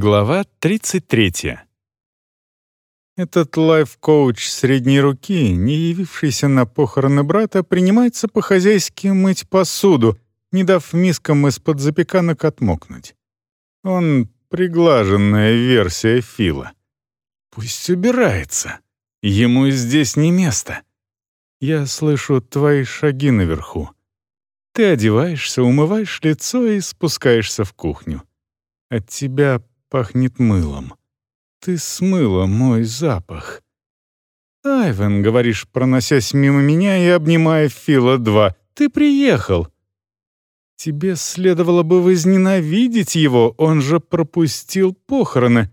Глава 33. Этот лайф-коуч средней руки, не явившийся на похороны брата, принимается по-хозяйски мыть посуду, не дав мискам из-под запеканок отмокнуть. Он приглаженная версия Фила. Пусть убирается. Ему здесь не место. Я слышу твои шаги наверху. Ты одеваешься, умываешь лицо и спускаешься в кухню. От тебя пахнет мылом. Ты смыла мой запах. «Айвен», — говоришь, проносясь мимо меня и обнимая Фила-2, — «ты приехал». Тебе следовало бы возненавидеть его, он же пропустил похороны.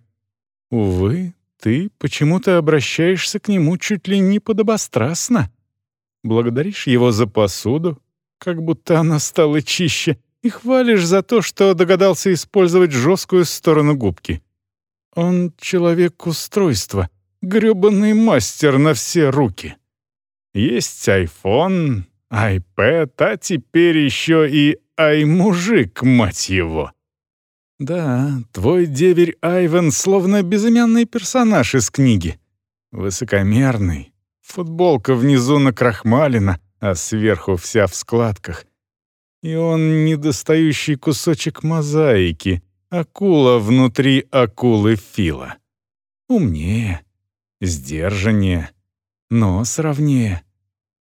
Увы, ты почему-то обращаешься к нему чуть ли не подобострастно. Благодаришь его за посуду, как будто она стала чище, и хвалишь за то, что догадался использовать жесткую сторону губки. Он человек устройства, грёбаный мастер на все руки. Есть iPhone, iPad, а теперь еще и ай-мужик, мать его. Да, твой деверь Айвен словно безымянный персонаж из книги. Высокомерный, футболка внизу накрахмалена, а сверху вся в складках — и он недостающий кусочек мозаики, акула внутри акулы Фила. Умнее, сдержаннее, но сравнее.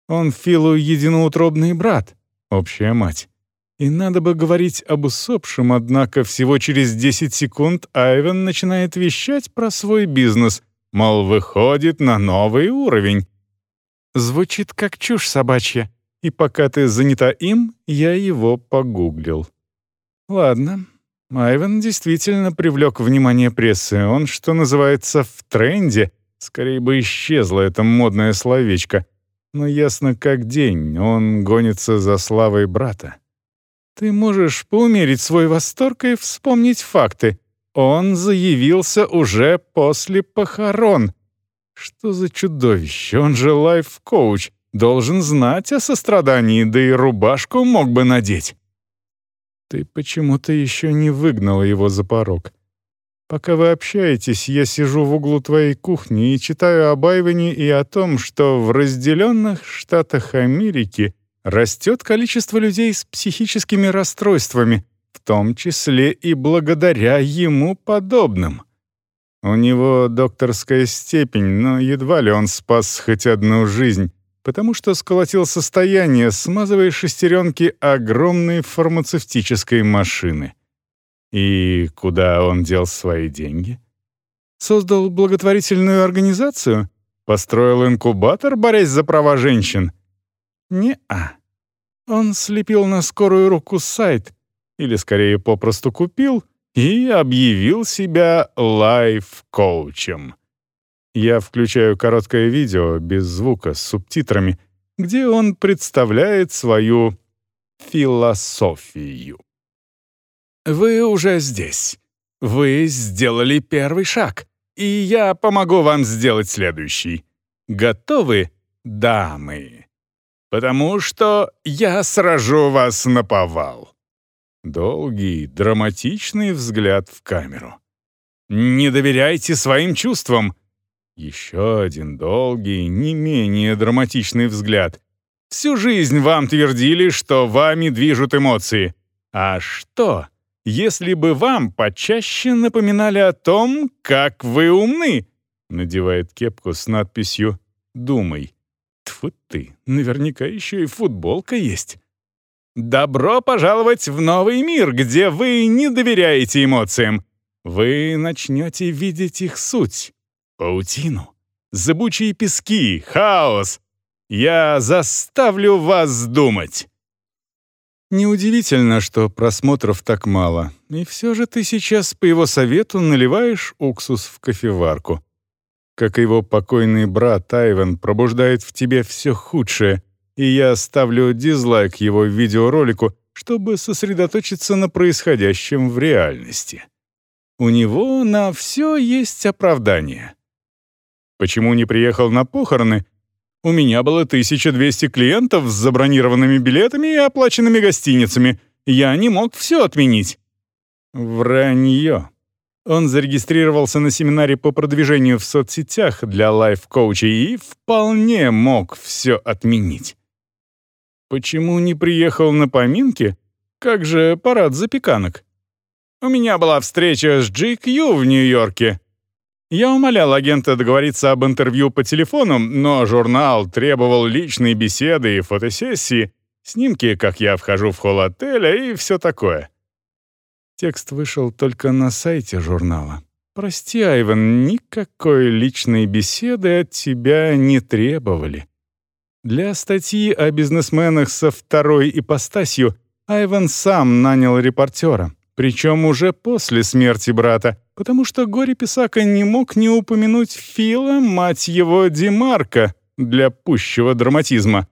Он Филу единоутробный брат, общая мать. И надо бы говорить об усопшем, однако всего через 10 секунд Айвен начинает вещать про свой бизнес, мол, выходит на новый уровень. Звучит как чушь собачья и пока ты занята им, я его погуглил. Ладно, Айвен действительно привлек внимание прессы. Он, что называется, в тренде. Скорее бы исчезло это модное словечко. Но ясно как день, он гонится за славой брата. Ты можешь поумерить свой восторг и вспомнить факты. Он заявился уже после похорон. Что за чудовище? Он же лайф-коуч должен знать о сострадании, да и рубашку мог бы надеть. Ты почему-то еще не выгнала его за порог. Пока вы общаетесь, я сижу в углу твоей кухни и читаю об Айвене и о том, что в разделенных штатах Америки растет количество людей с психическими расстройствами, в том числе и благодаря ему подобным. У него докторская степень, но едва ли он спас хоть одну жизнь потому что сколотил состояние, смазывая шестеренки огромной фармацевтической машины. И куда он дел свои деньги? Создал благотворительную организацию? Построил инкубатор, борясь за права женщин? Не-а. Он слепил на скорую руку сайт, или скорее попросту купил, и объявил себя лайф-коучем. Я включаю короткое видео без звука с субтитрами, где он представляет свою философию. Вы уже здесь. Вы сделали первый шаг, и я помогу вам сделать следующий. Готовы, дамы? Потому что я сражу вас на повал. Долгий, драматичный взгляд в камеру. Не доверяйте своим чувствам — еще один долгий, не менее драматичный взгляд. Всю жизнь вам твердили, что вами движут эмоции. А что, если бы вам почаще напоминали о том, как вы умны? Надевает кепку с надписью «Думай». Тьфу ты, наверняка еще и футболка есть. Добро пожаловать в новый мир, где вы не доверяете эмоциям. Вы начнете видеть их суть. Паутину, зыбучие пески, хаос. Я заставлю вас думать. Неудивительно, что просмотров так мало. И все же ты сейчас по его совету наливаешь уксус в кофеварку. Как его покойный брат Айвен пробуждает в тебе все худшее, и я ставлю дизлайк его видеоролику, чтобы сосредоточиться на происходящем в реальности. У него на все есть оправдание. Почему не приехал на похороны? У меня было 1200 клиентов с забронированными билетами и оплаченными гостиницами. Я не мог все отменить. Вранье. Он зарегистрировался на семинаре по продвижению в соцсетях для лайф-коучей и вполне мог все отменить. Почему не приехал на поминки? Как же парад запеканок? У меня была встреча с GQ в Нью-Йорке. Я умолял агента договориться об интервью по телефону, но журнал требовал личной беседы и фотосессии, снимки, как я вхожу в холл отеля и все такое. Текст вышел только на сайте журнала. «Прости, Айван, никакой личной беседы от тебя не требовали». Для статьи о бизнесменах со второй ипостасью Айван сам нанял репортера, причем уже после смерти брата, потому что горе-писака не мог не упомянуть Фила, мать его, Демарка, для пущего драматизма.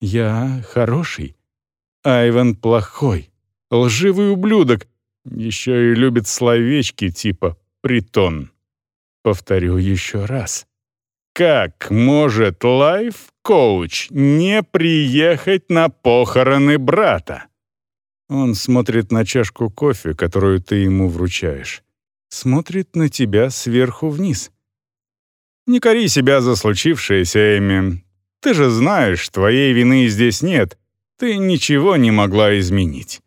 «Я хороший, Айван плохой, лживый ублюдок, еще и любит словечки типа «притон». Повторю еще раз. Как может лайф-коуч не приехать на похороны брата? Он смотрит на чашку кофе, которую ты ему вручаешь. Смотрит на тебя сверху вниз. Не кори себя за случившееся, Эми. Ты же знаешь, твоей вины здесь нет. Ты ничего не могла изменить.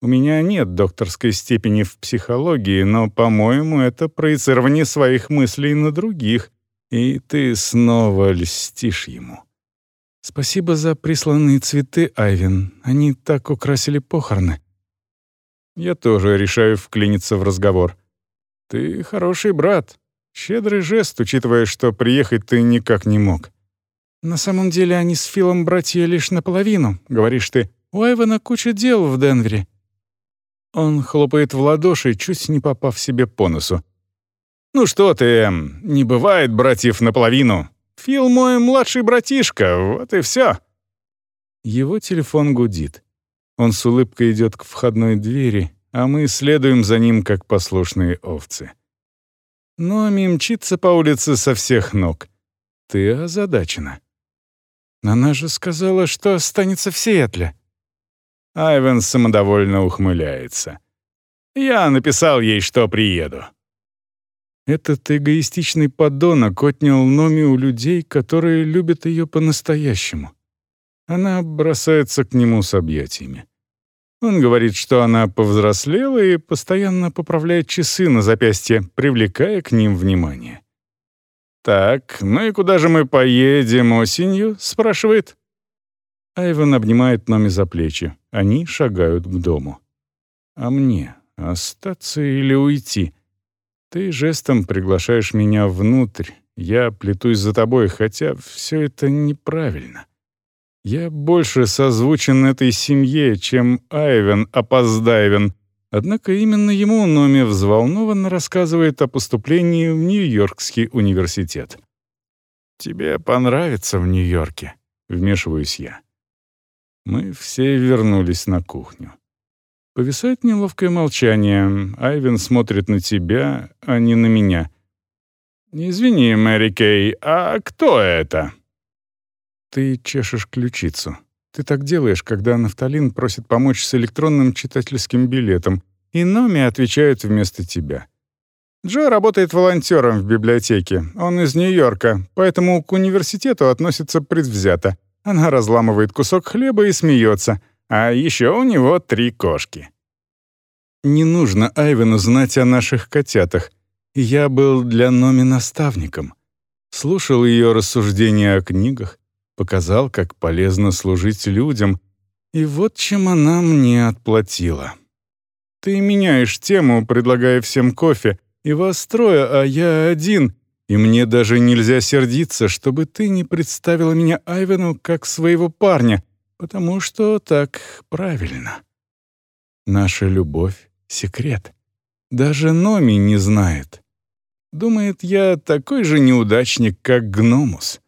У меня нет докторской степени в психологии, но, по-моему, это проецирование своих мыслей на других, и ты снова льстишь ему. Спасибо за присланные цветы, Айвен. Они так украсили похороны. Я тоже решаю вклиниться в разговор. Ты хороший брат. Щедрый жест, учитывая, что приехать ты никак не мог. На самом деле они с Филом братья лишь наполовину, говоришь ты. У Айвена куча дел в Денвере. Он хлопает в ладоши, чуть не попав себе по носу. «Ну что ты, Эм, не бывает братьев наполовину. Фил мой младший братишка, вот и все». Его телефон гудит. Он с улыбкой идет к входной двери, а мы следуем за ним, как послушные овцы. Номи мчится по улице со всех ног. Ты озадачена. Она же сказала, что останется в Сиэтле. Айвен самодовольно ухмыляется. «Я написал ей, что приеду». Этот эгоистичный подонок отнял Номи у людей, которые любят ее по-настоящему. Она бросается к нему с объятиями. Он говорит, что она повзрослела и постоянно поправляет часы на запястье, привлекая к ним внимание. «Так, ну и куда же мы поедем осенью?» — спрашивает. Айвен обнимает Номи за плечи. Они шагают к дому. А мне остаться или уйти? Ты жестом приглашаешь меня внутрь. Я плетусь за тобой, хотя все это неправильно. Я больше созвучен этой семье, чем Айвен Опоздайвен. Однако именно ему Номи взволнованно рассказывает о поступлении в Нью-Йоркский университет. «Тебе понравится в Нью-Йорке», — вмешиваюсь я. Мы все вернулись на кухню. Повисает неловкое молчание. Айвен смотрит на тебя, а не на меня. «Извини, Мэри Кей, а кто это?» Ты чешешь ключицу. Ты так делаешь, когда Нафталин просит помочь с электронным читательским билетом, и Номи отвечает вместо тебя. Джо работает волонтером в библиотеке. Он из Нью-Йорка, поэтому к университету относится предвзято. Она разламывает кусок хлеба и смеется, а еще у него три кошки. Не нужно Айвену знать о наших котятах. Я был для Номи наставником. Слушал ее рассуждения о книгах, показал, как полезно служить людям, и вот чем она мне отплатила. Ты меняешь тему, предлагая всем кофе, и вас трое, а я один, и мне даже нельзя сердиться, чтобы ты не представила меня Айвену как своего парня, потому что так правильно. Наша любовь — секрет. Даже Номи не знает. Думает, я такой же неудачник, как Гномус.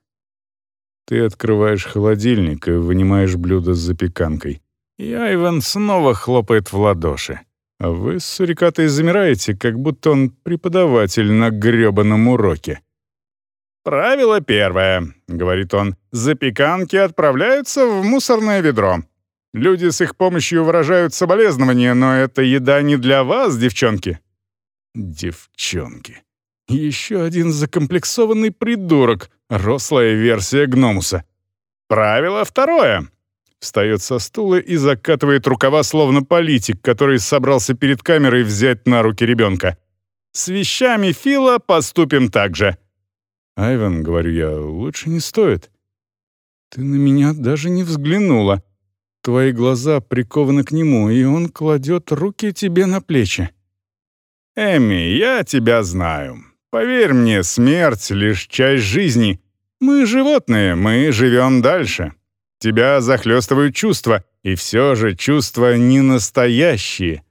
Ты открываешь холодильник и вынимаешь блюдо с запеканкой. И Айвен снова хлопает в ладоши. А вы с Сурикатой замираете, как будто он преподаватель на грёбаном уроке. «Правило первое», — говорит он, — «запеканки отправляются в мусорное ведро. Люди с их помощью выражают соболезнования, но это еда не для вас, девчонки». Девчонки. Еще один закомплексованный придурок, рослая версия Гномуса. Правило второе. Встает со стула и закатывает рукава, словно политик, который собрался перед камерой взять на руки ребенка. «С вещами Фила поступим так же». «Айвен», — говорю я, — «лучше не стоит». «Ты на меня даже не взглянула. Твои глаза прикованы к нему, и он кладет руки тебе на плечи». «Эми, я тебя знаю. Поверь мне, смерть — лишь часть жизни. Мы животные, мы живем дальше. Тебя захлестывают чувства, и все же чувства не настоящие».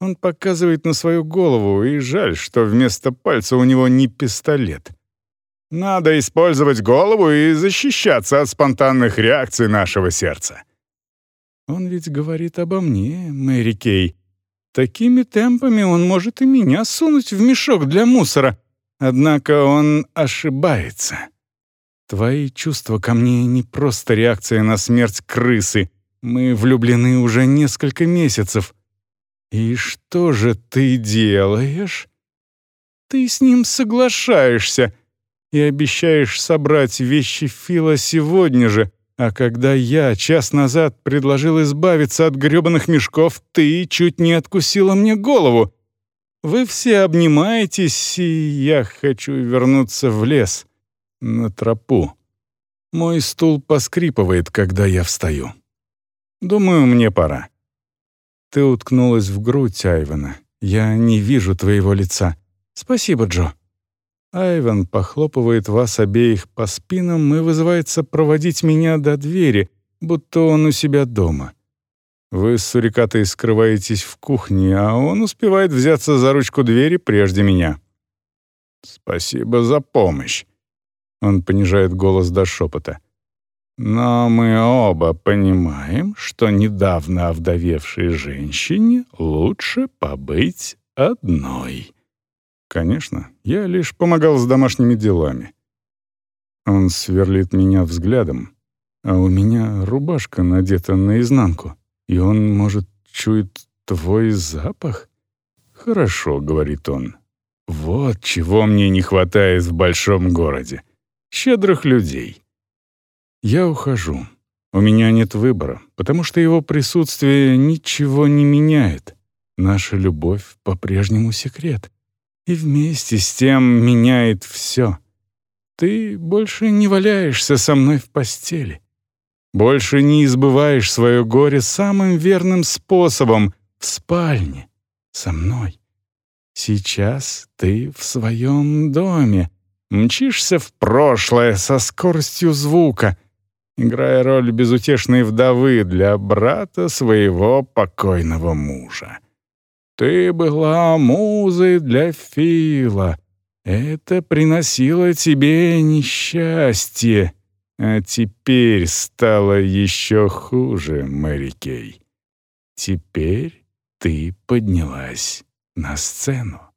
Он показывает на свою голову, и жаль, что вместо пальца у него не пистолет. «Надо использовать голову и защищаться от спонтанных реакций нашего сердца». «Он ведь говорит обо мне, Мэри Кей. Такими темпами он может и меня сунуть в мешок для мусора. Однако он ошибается». Твои чувства ко мне не просто реакция на смерть крысы. Мы влюблены уже несколько месяцев. И что же ты делаешь? Ты с ним соглашаешься и обещаешь собрать вещи Фила сегодня же, а когда я час назад предложил избавиться от грёбаных мешков, ты чуть не откусила мне голову. Вы все обнимаетесь, и я хочу вернуться в лес на тропу. Мой стул поскрипывает, когда я встаю. Думаю, мне пора. Ты уткнулась в грудь Айвана. Я не вижу твоего лица. Спасибо, Джо. Айван похлопывает вас обеих по спинам и вызывается проводить меня до двери, будто он у себя дома. Вы с Сурикатой скрываетесь в кухне, а он успевает взяться за ручку двери прежде меня. «Спасибо за помощь», он понижает голос до шепота. «Но мы оба понимаем, что недавно овдовевшей женщине лучше побыть одной». «Конечно, я лишь помогал с домашними делами». Он сверлит меня взглядом, а у меня рубашка надета наизнанку, и он, может, чует твой запах? «Хорошо», — говорит он. «Вот чего мне не хватает в большом городе щедрых людей. Я ухожу. У меня нет выбора, потому что его присутствие ничего не меняет. Наша любовь по-прежнему секрет. И вместе с тем меняет все. Ты больше не валяешься со мной в постели. Больше не избываешь свое горе самым верным способом — в спальне, со мной. Сейчас ты в своем доме, Мчишься в прошлое со скоростью звука, играя роль безутешной вдовы для брата своего покойного мужа. Ты была музой для Фила. Это приносило тебе несчастье. А теперь стало еще хуже, Мэри Кей. Теперь ты поднялась на сцену.